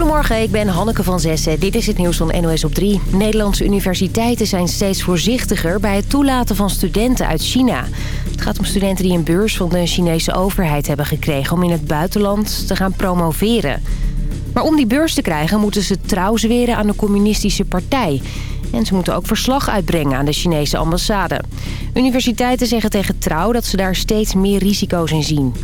Goedemorgen, ik ben Hanneke van Zessen. Dit is het nieuws van NOS op 3. Nederlandse universiteiten zijn steeds voorzichtiger bij het toelaten van studenten uit China. Het gaat om studenten die een beurs van de Chinese overheid hebben gekregen... om in het buitenland te gaan promoveren. Maar om die beurs te krijgen moeten ze trouw zweren aan de communistische partij... En ze moeten ook verslag uitbrengen aan de Chinese ambassade. Universiteiten zeggen tegen Trouw dat ze daar steeds meer risico's in zien.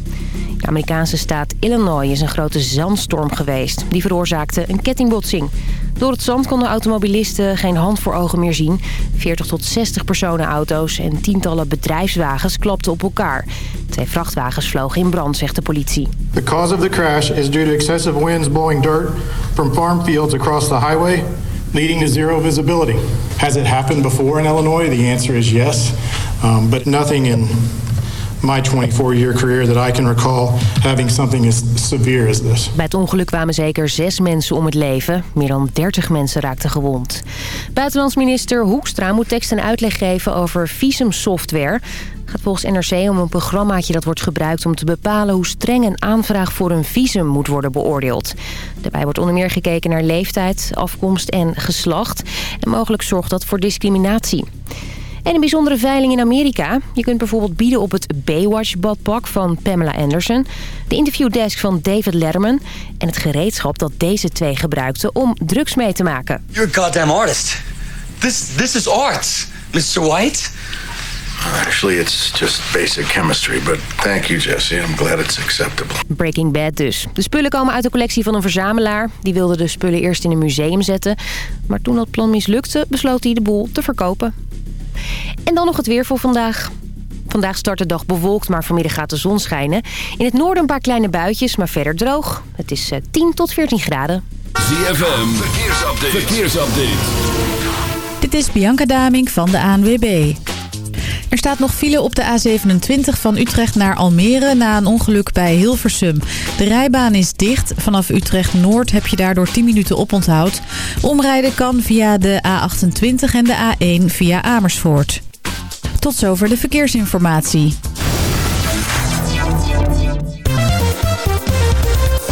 De Amerikaanse staat Illinois is een grote zandstorm geweest. Die veroorzaakte een kettingbotsing. Door het zand konden automobilisten geen hand voor ogen meer zien. 40 tot 60 personenauto's en tientallen bedrijfswagens klapten op elkaar. Twee vrachtwagens vlogen in brand, zegt de politie. The cause of the crash is due to excessive winds blowing dirt from farm fields across the highway leading to zero visibility. Has it happened before in Illinois? The answer is yes, um, but nothing in my 24-year career that I can recall having something as severe as this. Bij het ongeluk kwamen zeker zes mensen om het leven. Meer dan 30 mensen raakten gewond. Buitenlandsminister Hoekstra moet tekst en uitleg geven over visumsoftware. Het gaat volgens NRC om een programmaatje dat wordt gebruikt om te bepalen hoe streng een aanvraag voor een visum moet worden beoordeeld. Daarbij wordt onder meer gekeken naar leeftijd, afkomst en geslacht. En mogelijk zorgt dat voor discriminatie. En een bijzondere veiling in Amerika. Je kunt bijvoorbeeld bieden op het Baywatch-badpak van Pamela Anderson... de interviewdesk van David Letterman... en het gereedschap dat deze twee gebruikten om drugs mee te maken. You're a goddamn artist. This, this is art, Mr. White. Actually, it's just basic chemistry, but thank you, Jesse. I'm glad it's acceptable. Breaking Bad dus. De spullen komen uit de collectie van een verzamelaar. Die wilde de spullen eerst in een museum zetten. Maar toen dat plan mislukte, besloot hij de boel te verkopen. En dan nog het weer voor vandaag. Vandaag start de dag bewolkt, maar vanmiddag gaat de zon schijnen. In het noorden een paar kleine buitjes, maar verder droog. Het is 10 tot 14 graden. ZFM, verkeersupdate. verkeersupdate. Dit is Bianca Daming van de ANWB. Er staat nog file op de A27 van Utrecht naar Almere na een ongeluk bij Hilversum. De rijbaan is dicht. Vanaf Utrecht Noord heb je daardoor 10 minuten oponthoud. Omrijden kan via de A28 en de A1 via Amersfoort. Tot zover de verkeersinformatie.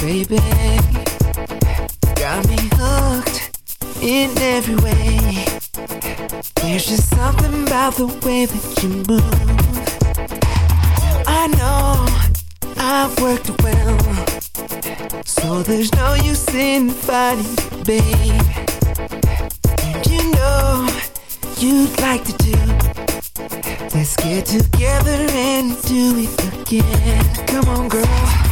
baby. Got me hooked in every way. There's just something about the way that you move. I know I've worked well, so there's no use in fighting, baby. You know you'd like to do. Let's get together and do it again. Come on, girl.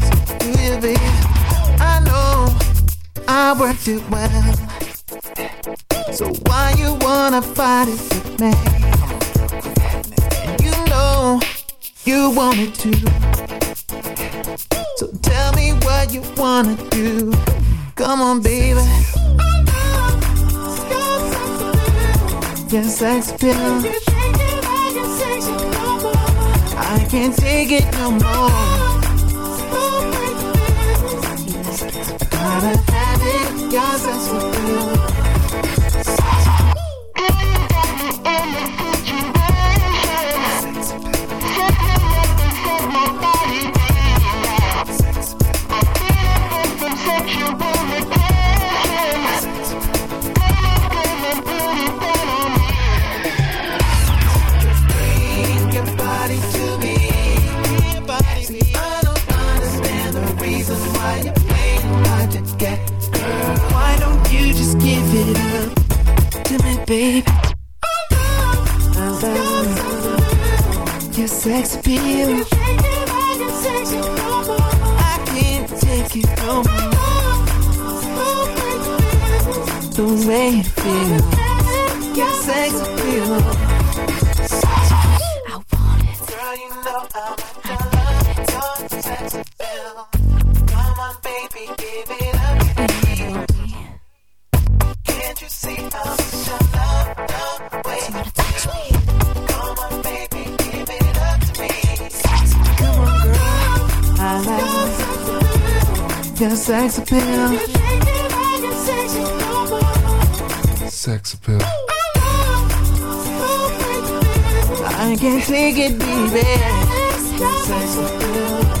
living. I know I worked it well. So why you wanna fight it with me? You know you wanted to. So tell me what you wanna do. Come on, baby. Your sex pill. I can't take it no more. I can't take it no more. gotta have it, yes, that's what you appeal. Sex appeal. I can't take it, baby. Sex appeal.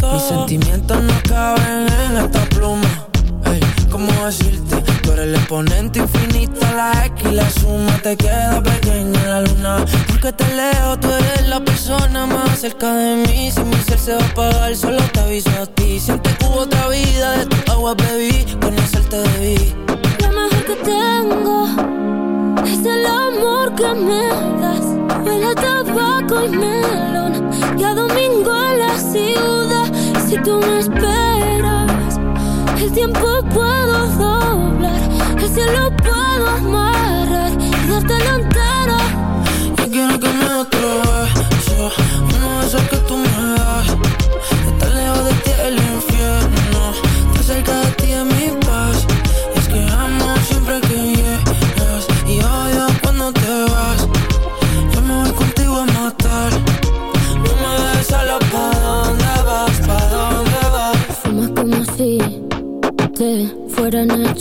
todo. Mis sentimientos no caben en esta pluma. Ey, ¿cómo decirte? Tú eres el exponente infinito, la X y la suma te queda pequeña en la luna. Porque te leo, tú eres la persona más cerca de mí. Si mi ser se va a apagar, solo te aviso a ti. Siente que hubo otra vida, de tu agua bebí, conocerte debí. Lo mejor que tengo es el amor que me das. Huele a tabaco y melón y a domingo en la ciudad. Si tú me esperas, el tiempo puedo doblar, el cielo puedo amarrar y dártelo entero. Yo quiero que me des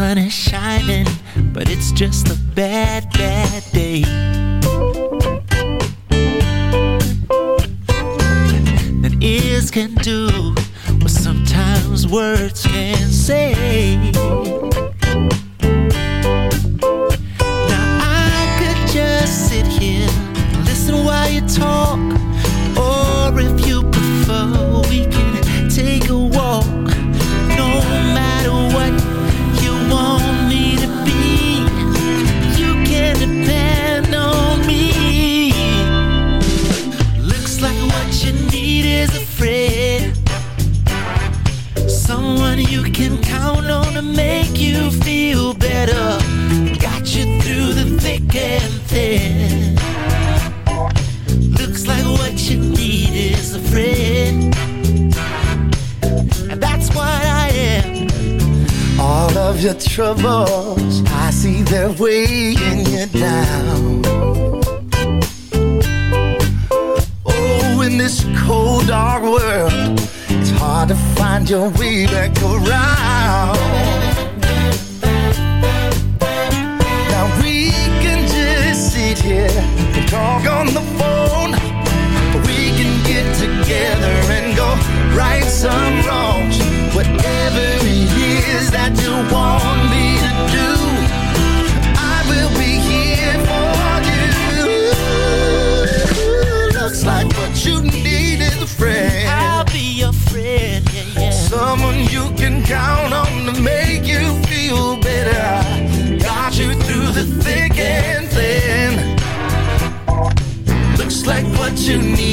sun is shining, but it's just a bad, bad you need.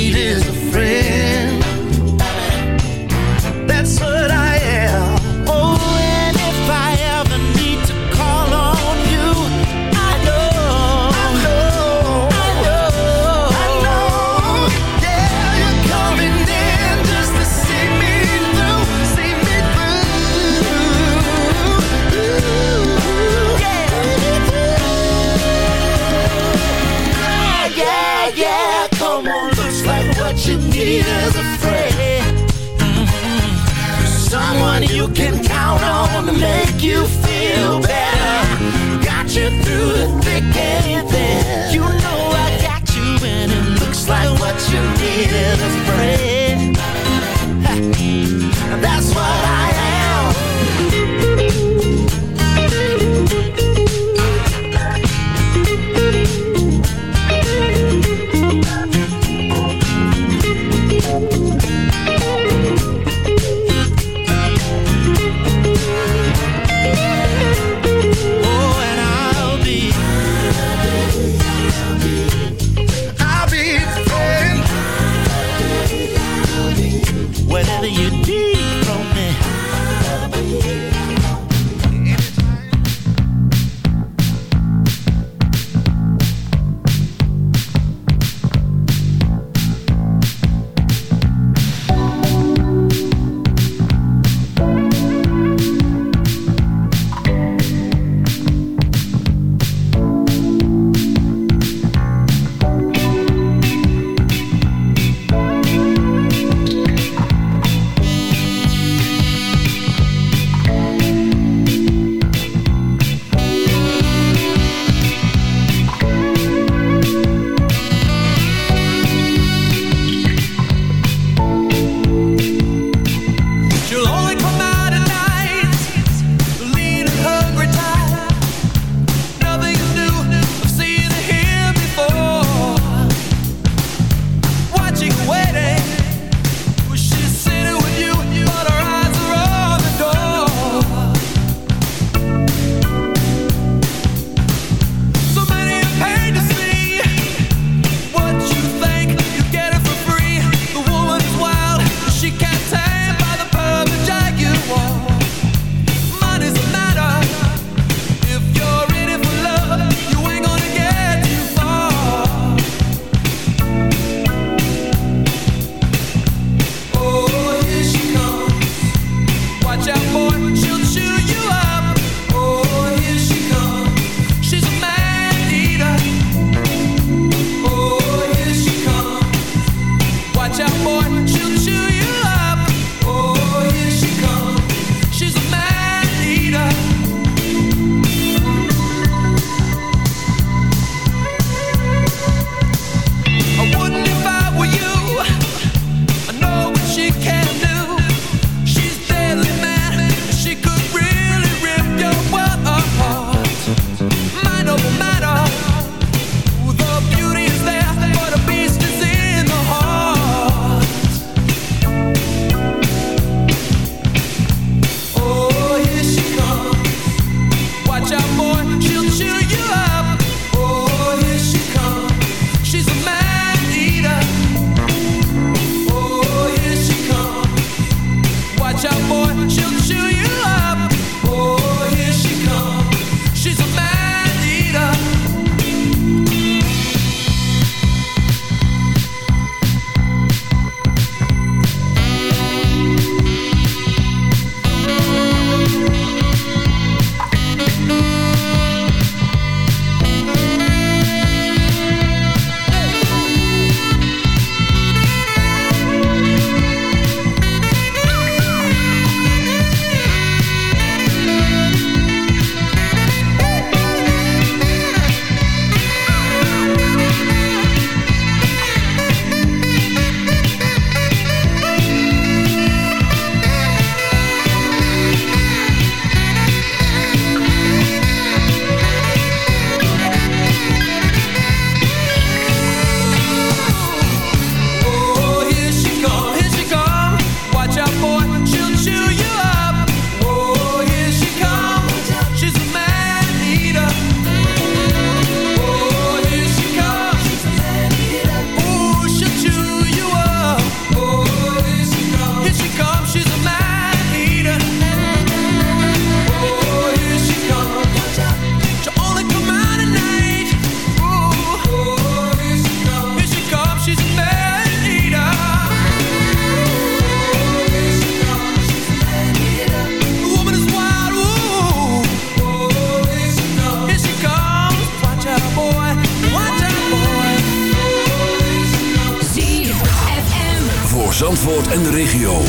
Zandvoort en de regio.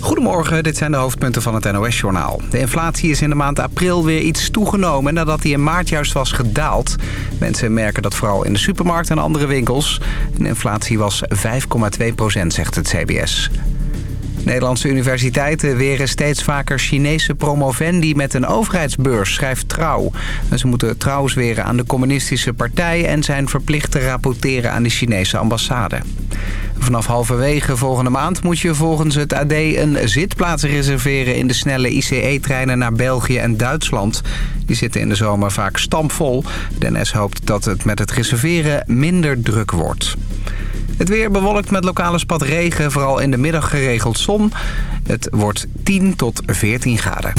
Goedemorgen, dit zijn de hoofdpunten van het NOS-journaal. De inflatie is in de maand april weer iets toegenomen nadat die in maart juist was gedaald. Mensen merken dat vooral in de supermarkt en andere winkels. De inflatie was 5,2 zegt het CBS. Nederlandse universiteiten weren steeds vaker Chinese promovendi met een overheidsbeurs, schrijft Trouw. Ze moeten trouwens weren aan de communistische partij en zijn verplicht te rapporteren aan de Chinese ambassade. Vanaf halverwege volgende maand moet je volgens het AD een zitplaats reserveren in de snelle ICE-treinen naar België en Duitsland. Die zitten in de zomer vaak stampvol. De hoopt dat het met het reserveren minder druk wordt. Het weer bewolkt met lokale spat regen, vooral in de middag geregeld zon. Het wordt 10 tot 14 graden.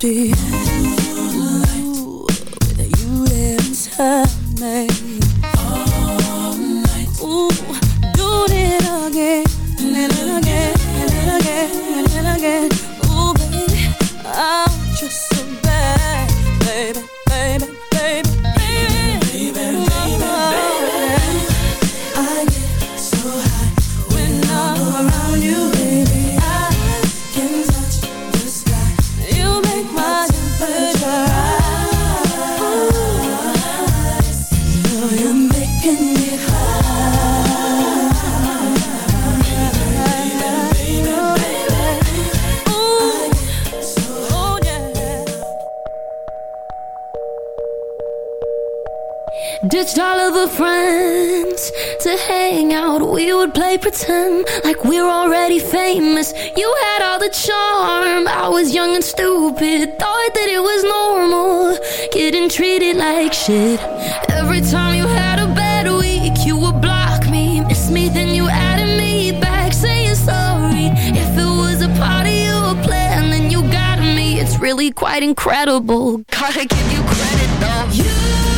duur stupid. Thought that it was normal, getting treated like shit. Every time you had a bad week, you would block me, miss me, then you added me back, saying sorry. If it was a part of your plan, then you got me. It's really quite incredible. Gotta give you credit though. You.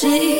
see.